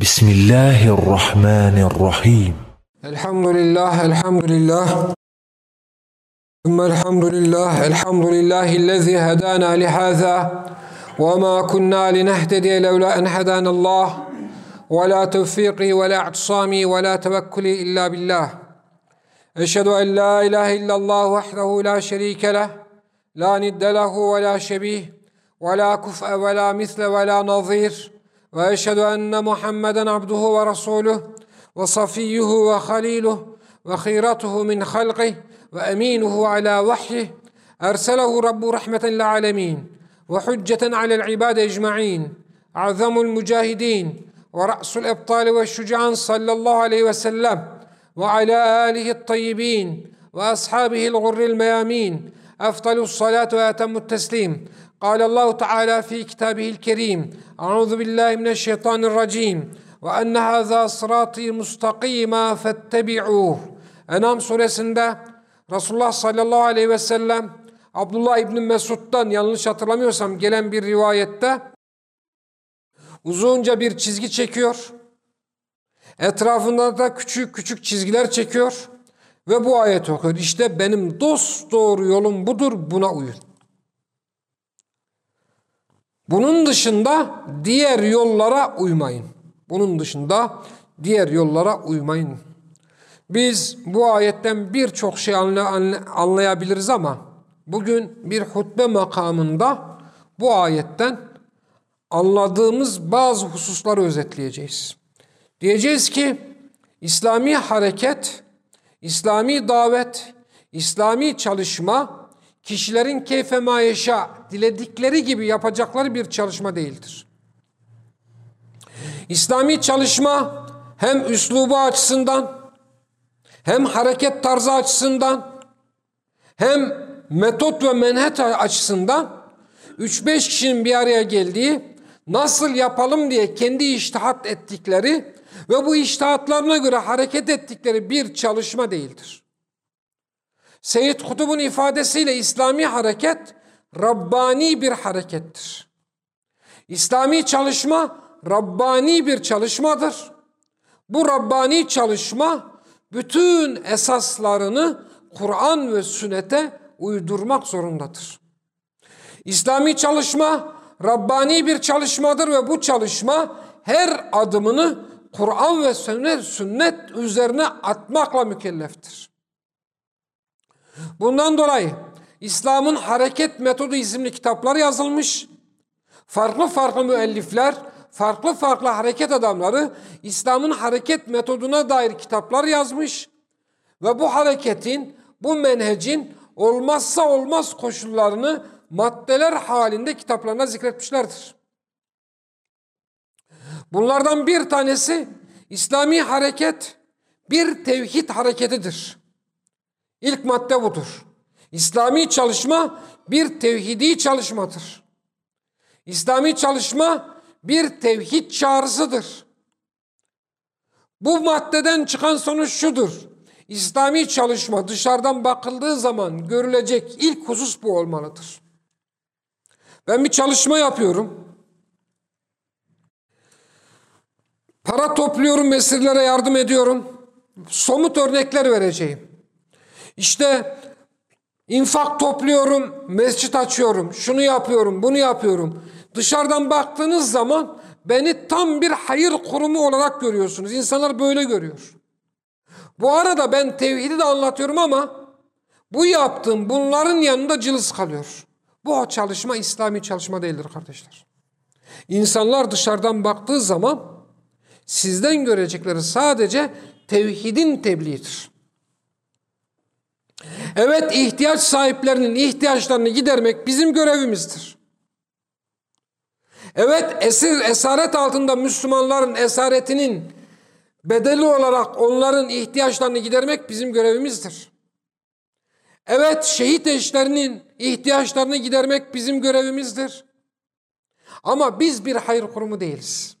بسم الله الرحمن الرحيم الحمد لله الحمد لله ثم الحمد لله الحمد لله الذي هدانا لهذا وما كنا لنهتدي لولا أن هدانا الله ولا توفيقي ولا اعتصامي ولا توكلي إلا بالله أشهد أن لا إله إلا الله وحده لا شريك له لا ند له ولا شبيه ولا كفء ولا مثل ولا نظير وأشهد أن محمدا عبده ورسوله وصفيه وخليله وخيرته من خلقه وأمينه على وحيه أرسله رب رحمة للعالمين وحجة على العباد أجمعين أعظم المجاهدين ورأس الأبطال والشجعان صلى الله عليه وسلم وعلى آله الطيبين وأصحابه الغر الميامين أفضل الصلاة وأتم التسليم قال الله تعالى في كتابه الكريم أعوذ بالله من الشيطان الرجيم وأن هذا صراطي مستقيما فاتبعوه Enam suresinde Resulullah sallallahu aleyhi ve sellem Abdullah İbni Mesud'dan yanlış hatırlamıyorsam gelen bir rivayette uzunca bir çizgi çekiyor. Etrafında da küçük küçük çizgiler çekiyor ve bu ayet okuyor. İşte benim dost doğru yolum budur buna uyun. Bunun dışında diğer yollara uymayın. Bunun dışında diğer yollara uymayın. Biz bu ayetten birçok şey anlayabiliriz ama bugün bir hutbe makamında bu ayetten anladığımız bazı hususları özetleyeceğiz. Diyeceğiz ki İslami hareket, İslami davet, İslami çalışma kişilerin keyfe mayeşa diledikleri gibi yapacakları bir çalışma değildir. İslami çalışma hem üslubu açısından hem hareket tarzı açısından hem metot ve menhet açısından 3-5 kişinin bir araya geldiği nasıl yapalım diye kendi iştihat ettikleri ve bu iştihatlarına göre hareket ettikleri bir çalışma değildir. Seyyid Kutub'un ifadesiyle İslami hareket Rabbani bir harekettir. İslami çalışma Rabbani bir çalışmadır. Bu Rabbani çalışma bütün esaslarını Kur'an ve sünnete uydurmak zorundadır. İslami çalışma Rabbani bir çalışmadır ve bu çalışma her adımını Kur'an ve sünnet, sünnet üzerine atmakla mükelleftir. Bundan dolayı İslam'ın Hareket Metodu isimli kitaplar yazılmış. Farklı farklı müellifler, farklı farklı hareket adamları İslam'ın hareket metoduna dair kitaplar yazmış. Ve bu hareketin, bu menhecin olmazsa olmaz koşullarını maddeler halinde kitaplarına zikretmişlerdir. Bunlardan bir tanesi İslami hareket bir tevhid hareketidir. İlk madde budur. İslami çalışma bir tevhidi çalışmadır. İslami çalışma bir tevhid çağrısıdır. Bu maddeden çıkan sonuç şudur. İslami çalışma dışarıdan bakıldığı zaman görülecek ilk husus bu olmalıdır. Ben bir çalışma yapıyorum. Para topluyorum, mesirlere yardım ediyorum. Somut örnekler vereceğim. İşte infak topluyorum, mescit açıyorum, şunu yapıyorum, bunu yapıyorum. Dışarıdan baktığınız zaman beni tam bir hayır kurumu olarak görüyorsunuz. İnsanlar böyle görüyor. Bu arada ben tevhidi de anlatıyorum ama bu yaptığım bunların yanında cılız kalıyor. Bu çalışma İslami çalışma değildir kardeşler. İnsanlar dışarıdan baktığı zaman sizden görecekleri sadece tevhidin tebliğidir. Evet ihtiyaç sahiplerinin ihtiyaçlarını gidermek bizim görevimizdir. Evet esir esaret altında Müslümanların esaretinin bedeli olarak onların ihtiyaçlarını gidermek bizim görevimizdir. Evet şehit eşlerinin ihtiyaçlarını gidermek bizim görevimizdir. Ama biz bir hayır kurumu değiliz.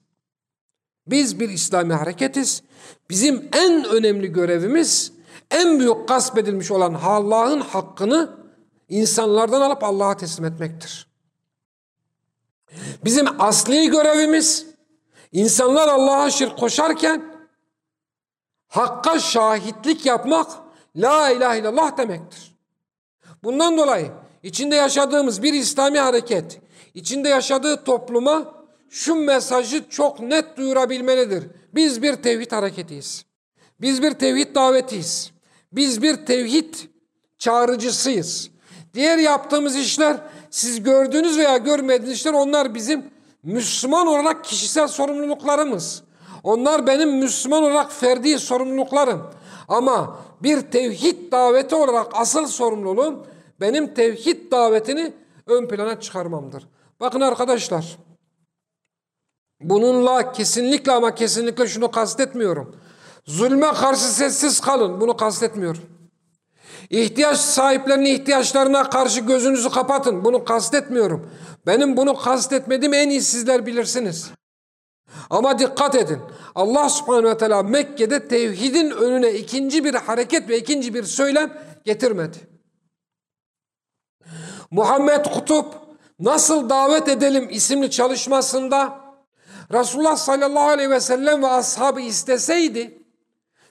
Biz bir İslami hareketiz. Bizim en önemli görevimiz en büyük gasp edilmiş olan Allah'ın hakkını insanlardan alıp Allah'a teslim etmektir. Bizim asli görevimiz İnsanlar Allah'a şirk koşarken Hakka şahitlik yapmak La ilahe illallah demektir. Bundan dolayı içinde yaşadığımız bir İslami hareket, içinde yaşadığı topluma şu mesajı çok net duyurabilmelidir. Biz bir tevhid hareketiyiz. Biz bir tevhid davetiyiz. Biz bir tevhid çağrıcısıyız. Diğer yaptığımız işler siz gördüğünüz veya görmediğiniz işler onlar bizim Müslüman olarak kişisel sorumluluklarımız. Onlar benim Müslüman olarak ferdi sorumluluklarım. Ama bir tevhid daveti olarak asıl sorumluluğum benim tevhid davetini ön plana çıkarmamdır. Bakın arkadaşlar. Bununla kesinlikle ama kesinlikle şunu kastetmiyorum. Zulme karşı sessiz kalın. Bunu kastetmiyorum. İhtiyaç sahiplerinin ihtiyaçlarına karşı gözünüzü kapatın. Bunu kastetmiyorum. Benim bunu kastetmediğim en iyi sizler bilirsiniz. Ama dikkat edin. Allah subhanehu ve teala Mekke'de tevhidin önüne ikinci bir hareket ve ikinci bir söylem getirmedi. Muhammed Kutup Nasıl Davet Edelim isimli çalışmasında Resulullah sallallahu aleyhi ve sellem ve ashabı isteseydi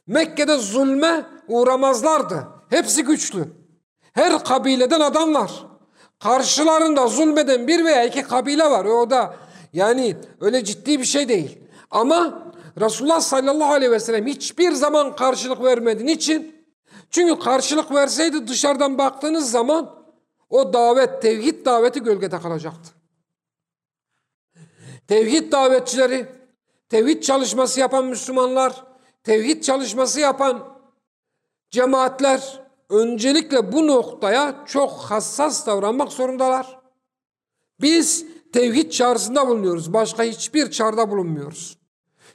Mekke'de zulme uğramazlardı. Hepsi güçlü. Her kabileden adam var. Karşılarında zulmeden bir veya iki kabile var. O da yani öyle ciddi bir şey değil. Ama Resulullah sallallahu aleyhi ve sellem hiçbir zaman karşılık vermedi. Niçin? Çünkü karşılık verseydi dışarıdan baktığınız zaman o davet, tevhid daveti gölgede kalacaktı. Tevhid davetçileri, tevhid çalışması yapan Müslümanlar, tevhid çalışması yapan cemaatler öncelikle bu noktaya çok hassas davranmak zorundalar. Biz tevhid çağrısında bulunuyoruz. Başka hiçbir çağrıda bulunmuyoruz.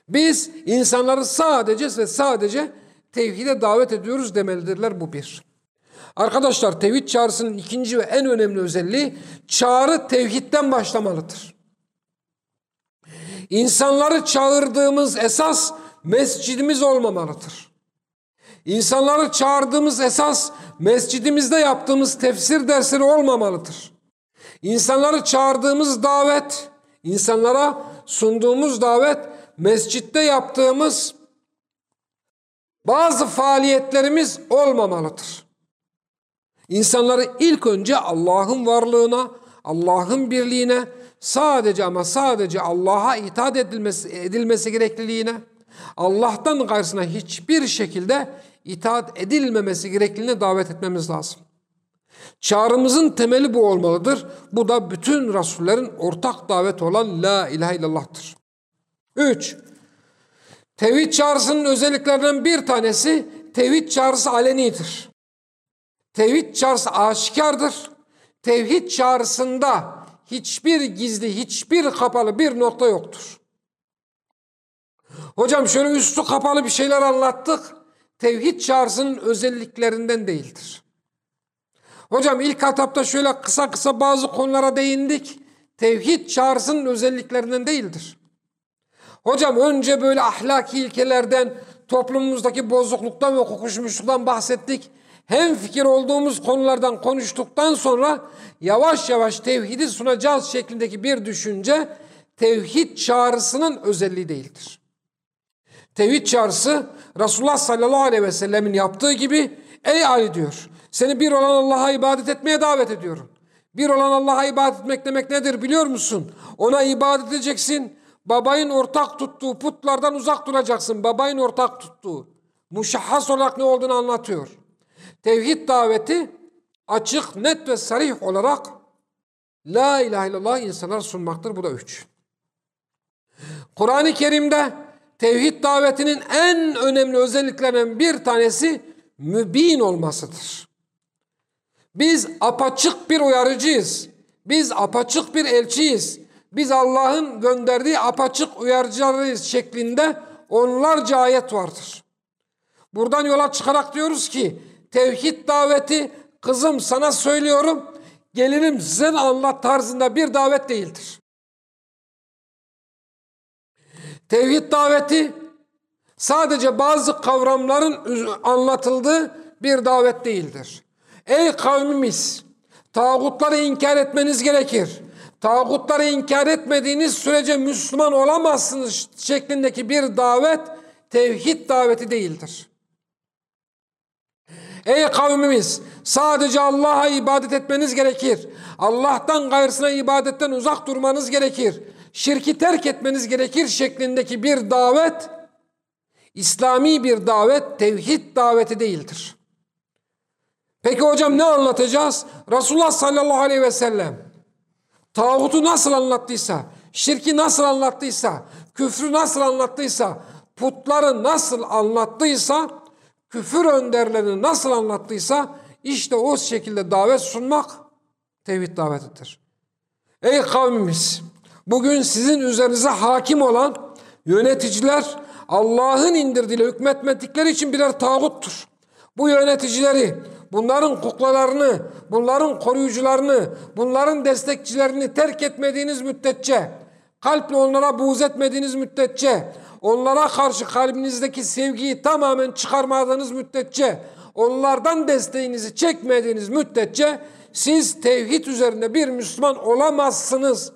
Biz insanları sadece ve sadece tevhide davet ediyoruz demelidirler bu bir. Arkadaşlar tevhid çağrısının ikinci ve en önemli özelliği çağrı tevhidden başlamalıdır. İnsanları çağırdığımız esas mescidimiz olmamalıdır. İnsanları çağırdığımız esas mescidimizde yaptığımız tefsir dersleri olmamalıdır. İnsanları çağırdığımız davet, insanlara sunduğumuz davet, mescitte yaptığımız bazı faaliyetlerimiz olmamalıdır. İnsanları ilk önce Allah'ın varlığına, Allah'ın birliğine, sadece ama sadece Allah'a itaat edilmesi, edilmesi gerekliliğine, Allah'tan gayrısına hiçbir şekilde itaat edilmemesi gerekliliğine davet etmemiz lazım. Çağrımızın temeli bu olmalıdır. Bu da bütün Rasullerin ortak davet olan La ilahe illallah'tır. 3. Tevhid çağrısının özelliklerinden bir tanesi tevhid çağrısı alenidir. Tevhid çağrısı aşikardır. Tevhid çağrısında hiçbir gizli, hiçbir kapalı bir nokta yoktur. Hocam şöyle üstü kapalı bir şeyler anlattık. Tevhid çağrısının özelliklerinden değildir. Hocam ilk etapta şöyle kısa kısa bazı konulara değindik. Tevhid çağrısının özelliklerinden değildir. Hocam önce böyle ahlaki ilkelerden, toplumumuzdaki bozukluktan ve kokuşmuşluktan bahsettik. Hem fikir olduğumuz konulardan konuştuktan sonra yavaş yavaş tevhidi sunacağız şeklindeki bir düşünce tevhid çağrısının özelliği değildir. Tevhid çağrısı Resulullah sallallahu aleyhi ve sellemin yaptığı gibi ey Ali diyor seni bir olan Allah'a ibadet etmeye davet ediyorum. Bir olan Allah'a ibadet etmek demek nedir biliyor musun? Ona ibadet edeceksin. Babayın ortak tuttuğu putlardan uzak duracaksın. Babayın ortak tuttuğu. Muşahhas olarak ne olduğunu anlatıyor. Tevhid daveti açık, net ve sarih olarak La ilahe illallah insanlara sunmaktır. Bu da üç. Kur'an-ı Kerim'de tevhid davetinin en önemli özelliklerinden bir tanesi mübin olmasıdır. Biz apaçık bir uyarıcıyız. Biz apaçık bir elçiyiz. Biz Allah'ın gönderdiği apaçık uyarıcılarıyız şeklinde onlarca ayet vardır. Buradan yola çıkarak diyoruz ki tevhid daveti kızım sana söylüyorum gelinim sen anlat tarzında bir davet değildir. Tevhid daveti sadece bazı kavramların anlatıldığı bir davet değildir. Ey kavmimiz! Tağutları inkar etmeniz gerekir. tağutları inkar etmediğiniz sürece Müslüman olamazsınız şeklindeki bir davet tevhid daveti değildir. Ey kavmimiz sadece Allah'a ibadet etmeniz gerekir. Allah'tan gayrısına ibadetten uzak durmanız gerekir. Şirki terk etmeniz gerekir şeklindeki bir davet İslami bir davet tevhid daveti değildir. Peki hocam ne anlatacağız? Resulullah sallallahu aleyhi ve sellem tağutu nasıl anlattıysa, şirki nasıl anlattıysa, küfrü nasıl anlattıysa, putları nasıl anlattıysa, küfür önderlerini nasıl anlattıysa işte o şekilde davet sunmak tevhid davetidir. Ey kavmimiz! Bugün sizin üzerinize hakim olan yöneticiler Allah'ın indirdiğiyle hükmetmedikleri için birer tağuttur. Bu yöneticileri, bunların kuklalarını, bunların koruyucularını, bunların destekçilerini terk etmediğiniz müddetçe, kalple onlara buğz etmediğiniz müddetçe, onlara karşı kalbinizdeki sevgiyi tamamen çıkarmadığınız müddetçe, onlardan desteğinizi çekmediğiniz müddetçe siz tevhid üzerinde bir Müslüman olamazsınız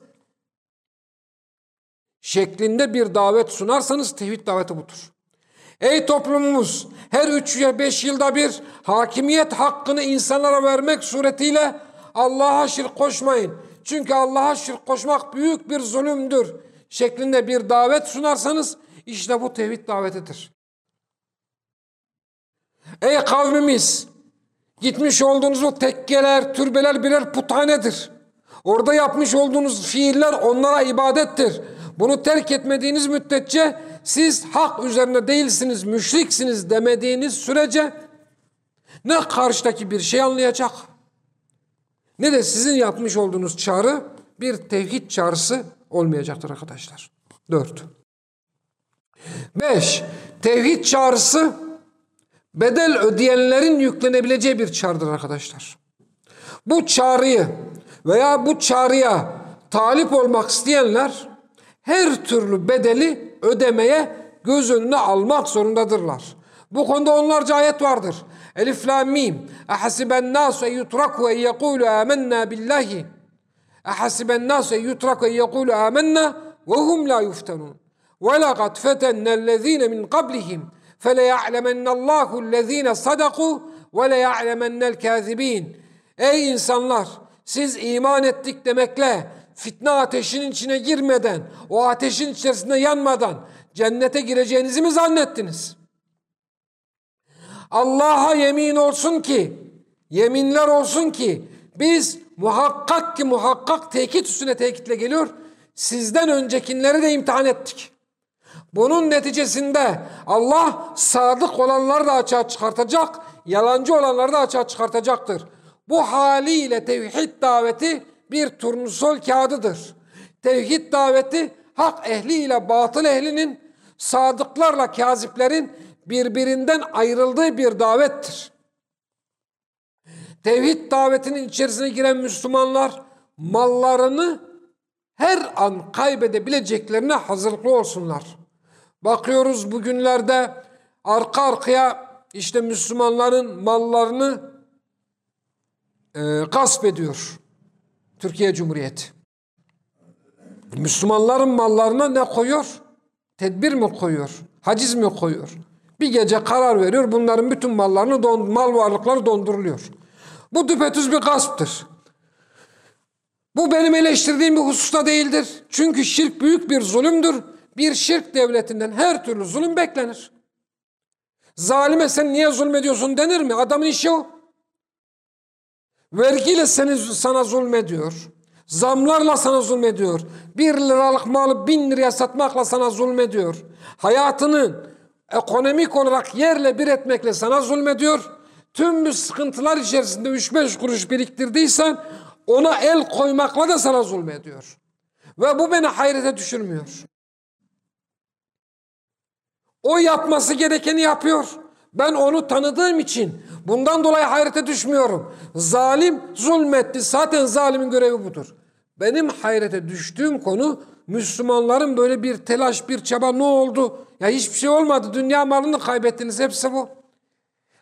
şeklinde bir davet sunarsanız tevhid daveti budur. Ey toplumumuz her üç ya beş yılda bir hakimiyet hakkını insanlara vermek suretiyle Allah'a şirk koşmayın. Çünkü Allah'a şirk koşmak büyük bir zulümdür şeklinde bir davet sunarsanız işte bu tevhid davetidir. Ey kavmimiz gitmiş olduğunuz o tekkeler, türbeler birer puthanedir. Orada yapmış olduğunuz fiiller onlara ibadettir. Bunu terk etmediğiniz müddetçe siz hak üzerine değilsiniz, müşriksiniz demediğiniz sürece ne karşıdaki bir şey anlayacak ne de sizin yapmış olduğunuz çağrı bir tevhid çağrısı olmayacaktır arkadaşlar. Dört. Beş. Tevhid çağrısı bedel ödeyenlerin yüklenebileceği bir çağrıdır arkadaşlar. Bu çağrıyı veya bu çağrıya talip olmak isteyenler her türlü bedeli ödemeye göz önüne almak zorundadırlar. Bu konuda onlarca ayet vardır. Elif la mim. Ahasiben nasu en yutraku en yekulu amennâ billahi. Ahasiben nasu en yutraku en yekulu amennâ ve hum la yuftanun. Ve laqad fetennellezîne min qablihim. فَلَيَعْلَمَنَّ اللّٰهُ الَّذ۪ينَ صَدَقُوا وَلَيَعْلَمَنَّ الْكَاذِب۪ينَ Ey insanlar! Siz iman ettik demekle fitne ateşinin içine girmeden, o ateşin içerisinde yanmadan cennete gireceğinizi mi zannettiniz? Allah'a yemin olsun ki, yeminler olsun ki biz muhakkak ki muhakkak tekit üstüne tekitle geliyor. Sizden öncekileri de imtihan ettik. Bunun neticesinde Allah sadık olanları da açığa çıkartacak, yalancı olanları da açığa çıkartacaktır. Bu haliyle tevhid daveti bir turnusol kağıdıdır. Tevhid daveti hak ehli ile batıl ehlinin, sadıklarla kaziplerin birbirinden ayrıldığı bir davettir. Tevhid davetinin içerisine giren Müslümanlar mallarını her an kaybedebileceklerine hazırlıklı olsunlar. Bakıyoruz bugünlerde arka arkaya işte Müslümanların mallarını e, gasp ediyor. Türkiye Cumhuriyeti. Müslümanların mallarına ne koyuyor? Tedbir mi koyuyor? Haciz mi koyuyor? Bir gece karar veriyor bunların bütün mallarını don, mal varlıkları donduruluyor. Bu düpedüz bir gasptır. Bu benim eleştirdiğim bir hususta değildir. Çünkü şirk büyük bir zulümdür. Bir şirk devletinden her türlü zulüm beklenir. Zalime sen niye zulmediyorsun denir mi? Adamın işi o. Vergiyle seni, sana zulmediyor. Zamlarla sana zulmediyor. Bir liralık malı bin liraya satmakla sana zulmediyor. Hayatını ekonomik olarak yerle bir etmekle sana zulmediyor. Tüm bu sıkıntılar içerisinde 3-5 kuruş biriktirdiysen ona el koymakla da sana zulmediyor. Ve bu beni hayrete düşürmüyor. O yapması gerekeni yapıyor. Ben onu tanıdığım için bundan dolayı hayrete düşmüyorum. Zalim zulmetti. Zaten zalimin görevi budur. Benim hayrete düştüğüm konu Müslümanların böyle bir telaş, bir çaba ne oldu? Ya hiçbir şey olmadı. Dünya malını kaybettiniz. Hepsi bu.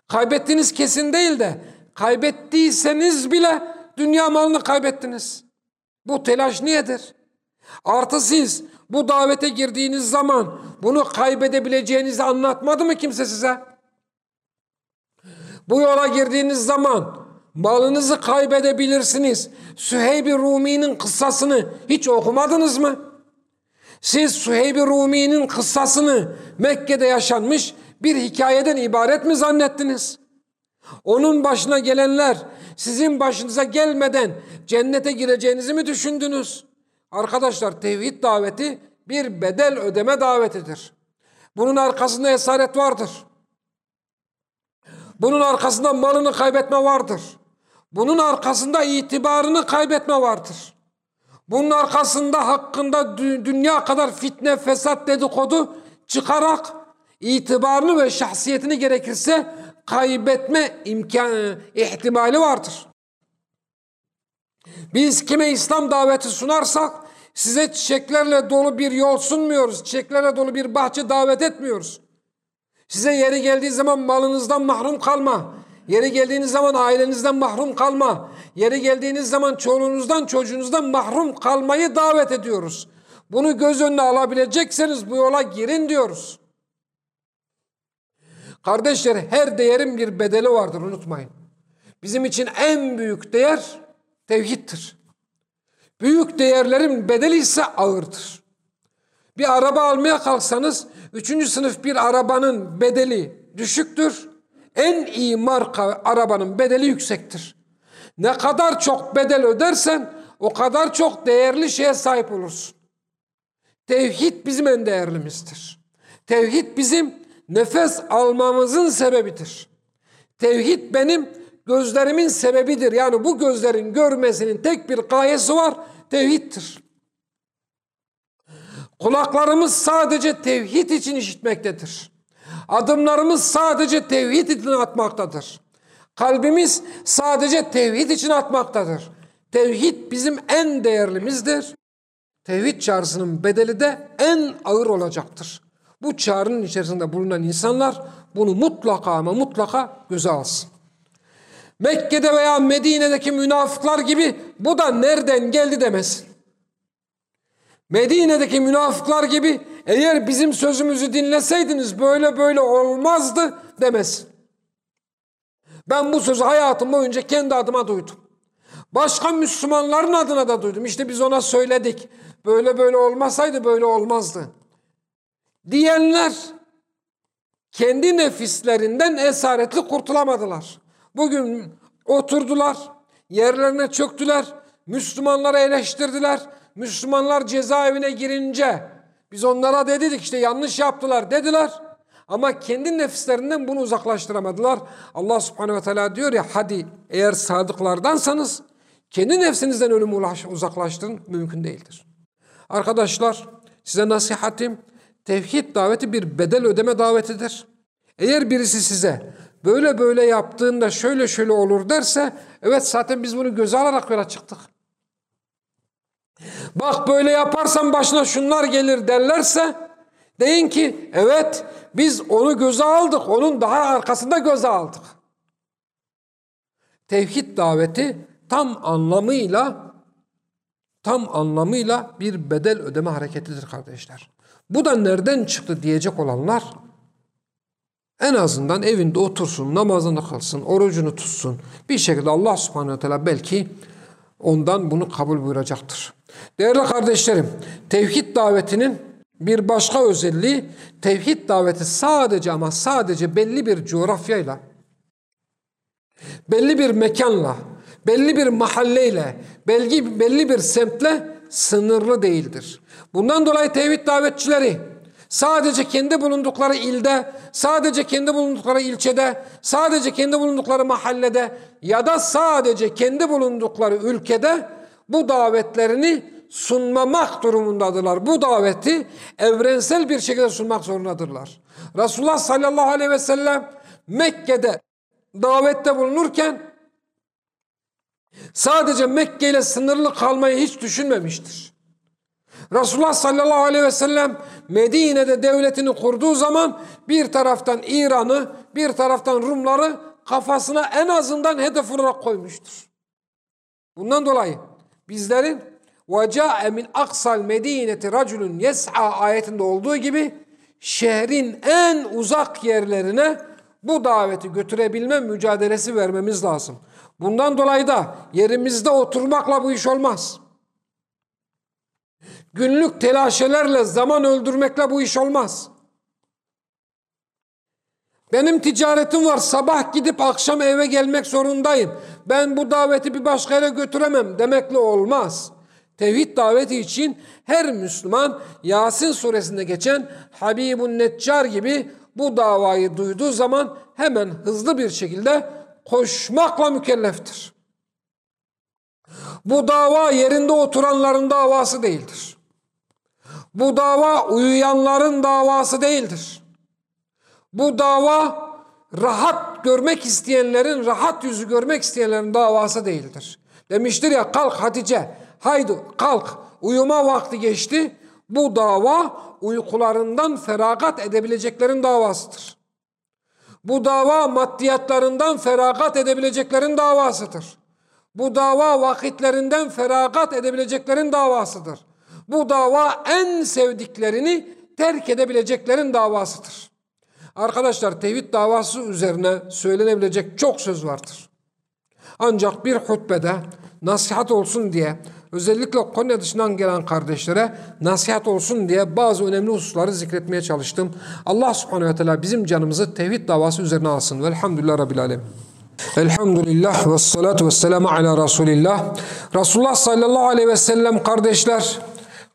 Kaybettiğiniz kesin değil de kaybettiyseniz bile dünya malını kaybettiniz. Bu telaş niyedir? Artı siz bu davete girdiğiniz zaman bunu kaybedebileceğinizi anlatmadı mı kimse size? Bu yola girdiğiniz zaman malınızı kaybedebilirsiniz. Süheyb-i Rumi'nin kıssasını hiç okumadınız mı? Siz Süheyb-i Rumi'nin kıssasını Mekke'de yaşanmış bir hikayeden ibaret mi zannettiniz? Onun başına gelenler sizin başınıza gelmeden cennete gireceğinizi mi düşündünüz? Arkadaşlar tevhid daveti bir bedel ödeme davetidir. Bunun arkasında esaret vardır. Bunun arkasında malını kaybetme vardır. Bunun arkasında itibarını kaybetme vardır. Bunun arkasında hakkında dünya kadar fitne, fesat, dedikodu çıkarak itibarını ve şahsiyetini gerekirse kaybetme imkan ihtimali vardır. Biz kime İslam daveti sunarsak size çiçeklerle dolu bir yol sunmuyoruz. Çiçeklerle dolu bir bahçe davet etmiyoruz. Size yeri geldiği zaman malınızdan mahrum kalma. Yeri geldiğiniz zaman ailenizden mahrum kalma. Yeri geldiğiniz zaman çoluğunuzdan çocuğunuzdan mahrum kalmayı davet ediyoruz. Bunu göz önüne alabilecekseniz bu yola girin diyoruz. Kardeşler her değerin bir bedeli vardır unutmayın. Bizim için en büyük değer tevhiddir. Büyük değerlerin bedeli ise ağırdır. Bir araba almaya kalksanız üçüncü sınıf bir arabanın bedeli düşüktür. En iyi marka arabanın bedeli yüksektir. Ne kadar çok bedel ödersen o kadar çok değerli şeye sahip olursun. Tevhid bizim en değerlimizdir. Tevhid bizim nefes almamızın sebebidir. Tevhid benim gözlerimin sebebidir. Yani bu gözlerin görmesinin tek bir gayesi var. Tevhiddir. Kulaklarımız sadece tevhid için işitmektedir. Adımlarımız sadece tevhid için atmaktadır. Kalbimiz sadece tevhid için atmaktadır. Tevhid bizim en değerlimizdir. Tevhid çağrısının bedeli de en ağır olacaktır. Bu çağrının içerisinde bulunan insanlar bunu mutlaka ama mutlaka göze alsın. Mekke'de veya Medine'deki münafıklar gibi bu da nereden geldi demesin. Medine'deki münafıklar gibi eğer bizim sözümüzü dinleseydiniz böyle böyle olmazdı demesin. Ben bu sözü hayatım boyunca kendi adıma duydum. Başka Müslümanların adına da duydum. İşte biz ona söyledik. Böyle böyle olmasaydı böyle olmazdı. Diyenler kendi nefislerinden esaretli kurtulamadılar. Bugün oturdular, yerlerine çöktüler, Müslümanları eleştirdiler. Müslümanlar cezaevine girince biz onlara dedik işte yanlış yaptılar dediler. Ama kendi nefislerinden bunu uzaklaştıramadılar. Allah subhanehu ve teala diyor ya hadi eğer sadıklardansanız kendi nefsinizden ölümü uzaklaştırın mümkün değildir. Arkadaşlar size nasihatim tevhid daveti bir bedel ödeme davetidir. Eğer birisi size böyle böyle yaptığında şöyle şöyle olur derse evet zaten biz bunu göze alarak yola çıktık. Bak böyle yaparsan başına şunlar gelir derlerse deyin ki evet biz onu göze aldık. Onun daha arkasında göze aldık. Tevhid daveti tam anlamıyla tam anlamıyla bir bedel ödeme hareketidir kardeşler. Bu da nereden çıktı diyecek olanlar en azından evinde otursun, namazını kılsın, orucunu tutsun. Bir şekilde Allah subhanehu teala belki ondan bunu kabul buyuracaktır. Değerli kardeşlerim, tevhid davetinin bir başka özelliği, tevhid daveti sadece ama sadece belli bir coğrafyayla, belli bir mekanla, belli bir mahalleyle, belli, belli bir semtle sınırlı değildir. Bundan dolayı tevhid davetçileri sadece kendi bulundukları ilde, sadece kendi bulundukları ilçede, sadece kendi bulundukları mahallede ya da sadece kendi bulundukları ülkede bu davetlerini sunmamak durumundadırlar. Bu daveti evrensel bir şekilde sunmak zorundadırlar. Resulullah sallallahu aleyhi ve sellem Mekke'de davette bulunurken sadece Mekke ile sınırlı kalmayı hiç düşünmemiştir. Resulullah sallallahu aleyhi ve sellem Medine'de devletini kurduğu zaman bir taraftan İran'ı bir taraftan Rumları kafasına en azından hedef olarak koymuştur. Bundan dolayı bizlerin وَجَاءَ مِنْ aksal medineti raculun yes'a ayetinde olduğu gibi şehrin en uzak yerlerine bu daveti götürebilme mücadelesi vermemiz lazım. Bundan dolayı da yerimizde oturmakla bu iş olmaz. Günlük telaşelerle zaman öldürmekle bu iş olmaz. Benim ticaretim var. Sabah gidip akşam eve gelmek zorundayım. Ben bu daveti bir başka yere götüremem demekle olmaz. Tevhid daveti için her Müslüman Yasin suresinde geçen Habibun Neccar gibi bu davayı duyduğu zaman hemen hızlı bir şekilde koşmakla mükelleftir. Bu dava yerinde oturanların davası değildir. Bu dava uyuyanların davası değildir. Bu dava rahat görmek isteyenlerin, rahat yüzü görmek isteyenlerin davası değildir. Demiştir ya kalk Hatice, haydi kalk uyuma vakti geçti. Bu dava uykularından feragat edebileceklerin davasıdır. Bu dava maddiyatlarından feragat edebileceklerin davasıdır. Bu dava vakitlerinden feragat edebileceklerin davasıdır. Bu dava en sevdiklerini terk edebileceklerin davasıdır. Arkadaşlar tevhid davası üzerine söylenebilecek çok söz vardır. Ancak bir hutbede nasihat olsun diye özellikle Konya dışından gelen kardeşlere nasihat olsun diye bazı önemli hususları zikretmeye çalıştım. Allah subhanehu ve teala bizim canımızı tevhid davası üzerine alsın. Velhamdülillah Rabbil Alem. Elhamdülillah ve salatu ve selamu ala Resulillah. Resulullah sallallahu aleyhi ve sellem kardeşler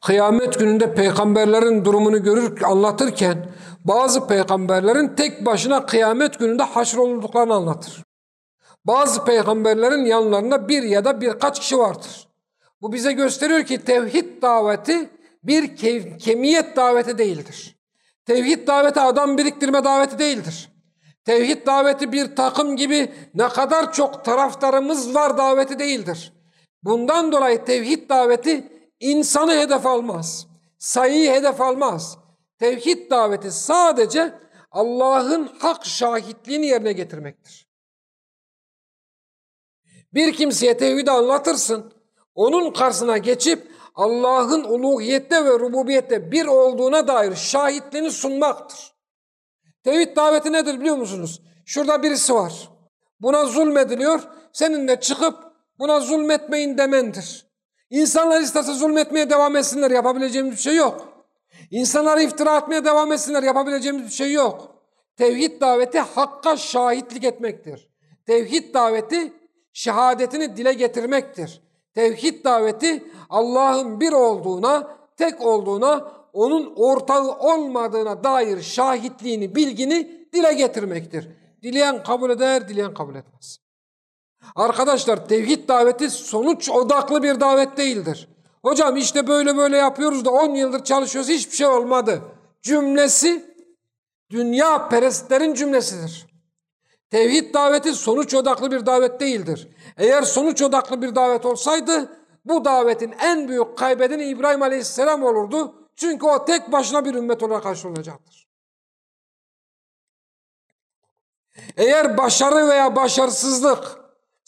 kıyamet gününde peygamberlerin durumunu görür anlatırken bazı peygamberlerin tek başına kıyamet gününde haşrolduklarını anlatır. Bazı peygamberlerin yanlarında bir ya da birkaç kişi vardır. Bu bize gösteriyor ki tevhid daveti bir ke kemiyet daveti değildir. Tevhid daveti adam biriktirme daveti değildir. Tevhid daveti bir takım gibi ne kadar çok taraftarımız var daveti değildir. Bundan dolayı tevhid daveti insanı hedef almaz. Sayıyı hedef almaz. Tevhid daveti sadece Allah'ın hak şahitliğini yerine getirmektir. Bir kimseye tevhidi anlatırsın, onun karşısına geçip Allah'ın uluhiyette ve rububiyette bir olduğuna dair şahitliğini sunmaktır. Tevhid daveti nedir biliyor musunuz? Şurada birisi var. Buna zulmediliyor. Senin de çıkıp buna zulmetmeyin demendir. İnsanlar isterse zulmetmeye devam etsinler. Yapabileceğimiz bir şey yok. İnsanlara iftira atmaya devam etsinler. Yapabileceğimiz bir şey yok. Tevhid daveti hakka şahitlik etmektir. Tevhid daveti şehadetini dile getirmektir. Tevhid daveti Allah'ın bir olduğuna, tek olduğuna, onun ortağı olmadığına dair şahitliğini, bilgini dile getirmektir. Dileyen kabul eder, dileyen kabul etmez. Arkadaşlar tevhid daveti sonuç odaklı bir davet değildir. Hocam işte böyle böyle yapıyoruz da 10 yıldır çalışıyoruz hiçbir şey olmadı. Cümlesi dünya perestlerin cümlesidir. Tevhid daveti sonuç odaklı bir davet değildir. Eğer sonuç odaklı bir davet olsaydı bu davetin en büyük kaybedeni İbrahim Aleyhisselam olurdu. Çünkü o tek başına bir ümmet olarak karşılanacaktır. Eğer başarı veya başarısızlık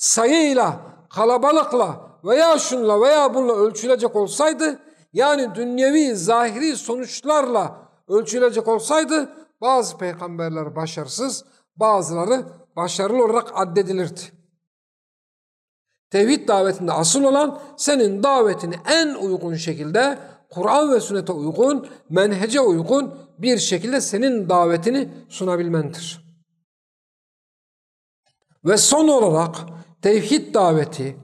sayıyla, kalabalıkla veya şunla veya bununla ölçülecek olsaydı yani dünyevi, zahiri sonuçlarla ölçülecek olsaydı bazı peygamberler başarısız, bazıları başarılı olarak addedilirdi. Tevhid davetinde asıl olan senin davetini en uygun şekilde Kur'an ve sünnete uygun, menhece uygun bir şekilde senin davetini sunabilmendir. Ve son olarak tevhid daveti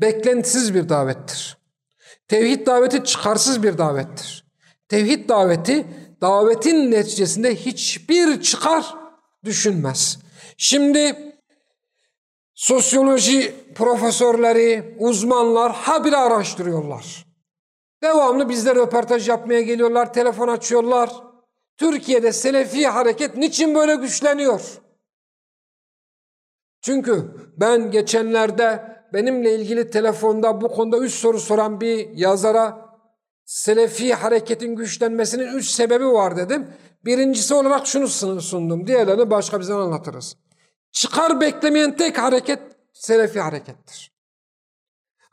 beklentisiz bir davettir. Tevhid daveti çıkarsız bir davettir. Tevhid daveti davetin neticesinde hiçbir çıkar düşünmez. Şimdi sosyoloji profesörleri, uzmanlar habire araştırıyorlar. Devamlı bizde röportaj yapmaya geliyorlar, telefon açıyorlar. Türkiye'de Selefi hareket niçin böyle güçleniyor? Çünkü ben geçenlerde benimle ilgili telefonda bu konuda üç soru soran bir yazara Selefi hareketin güçlenmesinin üç sebebi var dedim. Birincisi olarak şunu sundum. Diğerlerini başka bir anlatırız. Çıkar beklemeyen tek hareket Selefi harekettir.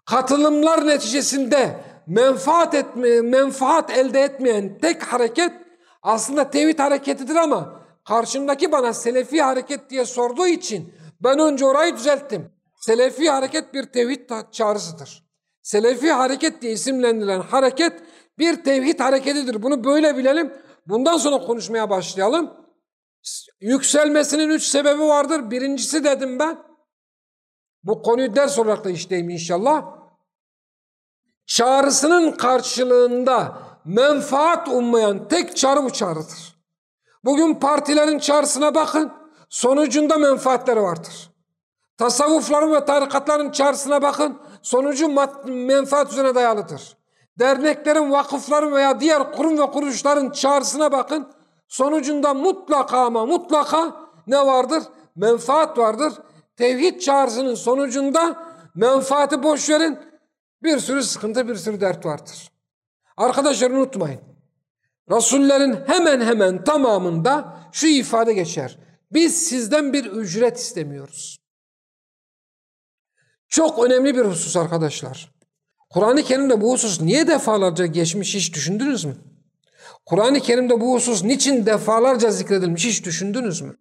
Katılımlar neticesinde menfaat etme, menfaat elde etmeyen tek hareket aslında tevhid hareketidir ama karşımdaki bana selefi hareket diye sorduğu için ben önce orayı düzelttim. Selefi hareket bir tevhid çağrısıdır. Selefi hareket diye isimlendirilen hareket bir tevhid hareketidir. Bunu böyle bilelim. Bundan sonra konuşmaya başlayalım. Yükselmesinin üç sebebi vardır. Birincisi dedim ben. Bu konuyu ders olarak da işleyeyim inşallah. Çağrısının karşılığında menfaat ummayan tek çağrı bu çağrıdır. Bugün partilerin çağrısına bakın. Sonucunda menfaatleri vardır. Tasavvufların ve tarikatların çağrısına bakın. Sonucu menfaat üzerine dayalıdır. Derneklerin, vakıfların veya diğer kurum ve kuruluşların çağrısına bakın. Sonucunda mutlaka ama mutlaka ne vardır? Menfaat vardır. Tevhid çağrısının sonucunda menfaati boş verin. Bir sürü sıkıntı, bir sürü dert vardır. Arkadaşlar unutmayın. Rasullerin hemen hemen tamamında şu ifade geçer. Biz sizden bir ücret istemiyoruz. Çok önemli bir husus arkadaşlar. Kur'an-ı Kerim'de bu husus niye defalarca geçmiş hiç düşündünüz mü? Kur'an-ı Kerim'de bu husus niçin defalarca zikredilmiş hiç düşündünüz mü?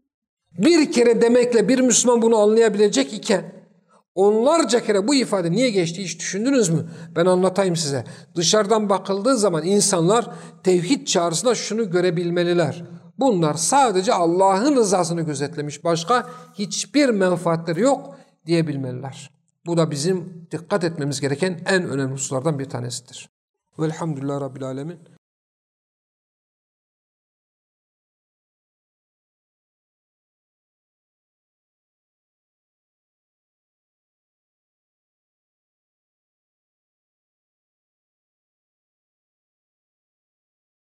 Bir kere demekle bir Müslüman bunu anlayabilecek iken onlarca kere bu ifade niye geçti hiç düşündünüz mü? Ben anlatayım size. Dışarıdan bakıldığı zaman insanlar tevhid çağrısında şunu görebilmeliler. Bunlar sadece Allah'ın rızasını gözetlemiş. Başka hiçbir menfaatleri yok diyebilmeliler. Bu da bizim dikkat etmemiz gereken en önemli hususlardan bir tanesidir. Velhamdülillah Rabbil Alemin.